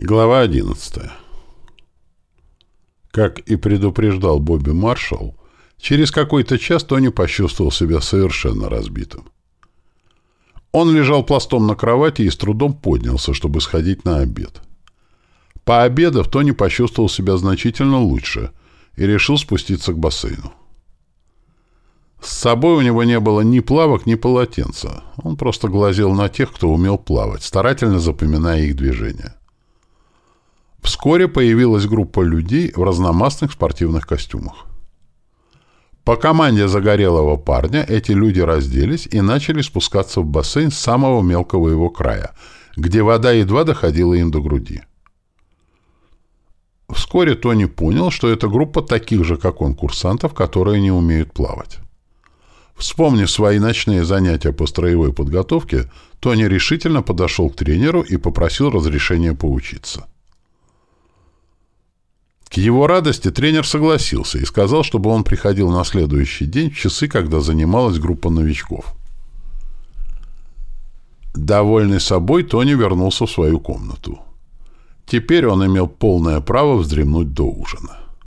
Глава 11. Как и предупреждал Бобби Маршалл, через какой-то час Тони почувствовал себя совершенно разбитым. Он лежал пластом на кровати и с трудом поднялся, чтобы сходить на обед. Пообедав, Тони почувствовал себя значительно лучше и решил спуститься к бассейну. С собой у него не было ни плавок, ни полотенца. Он просто глазел на тех, кто умел плавать, старательно запоминая их движения. Вскоре появилась группа людей в разномастных спортивных костюмах. По команде загорелого парня эти люди разделись и начали спускаться в бассейн с самого мелкого его края, где вода едва доходила им до груди. Вскоре Тони понял, что это группа таких же, как он, курсантов, которые не умеют плавать. Вспомнив свои ночные занятия по строевой подготовке, Тони решительно подошел к тренеру и попросил разрешения поучиться. Его радости тренер согласился и сказал, чтобы он приходил на следующий день в часы, когда занималась группа новичков. Довольный собой, Тони вернулся в свою комнату. Теперь он имел полное право вздремнуть до ужина.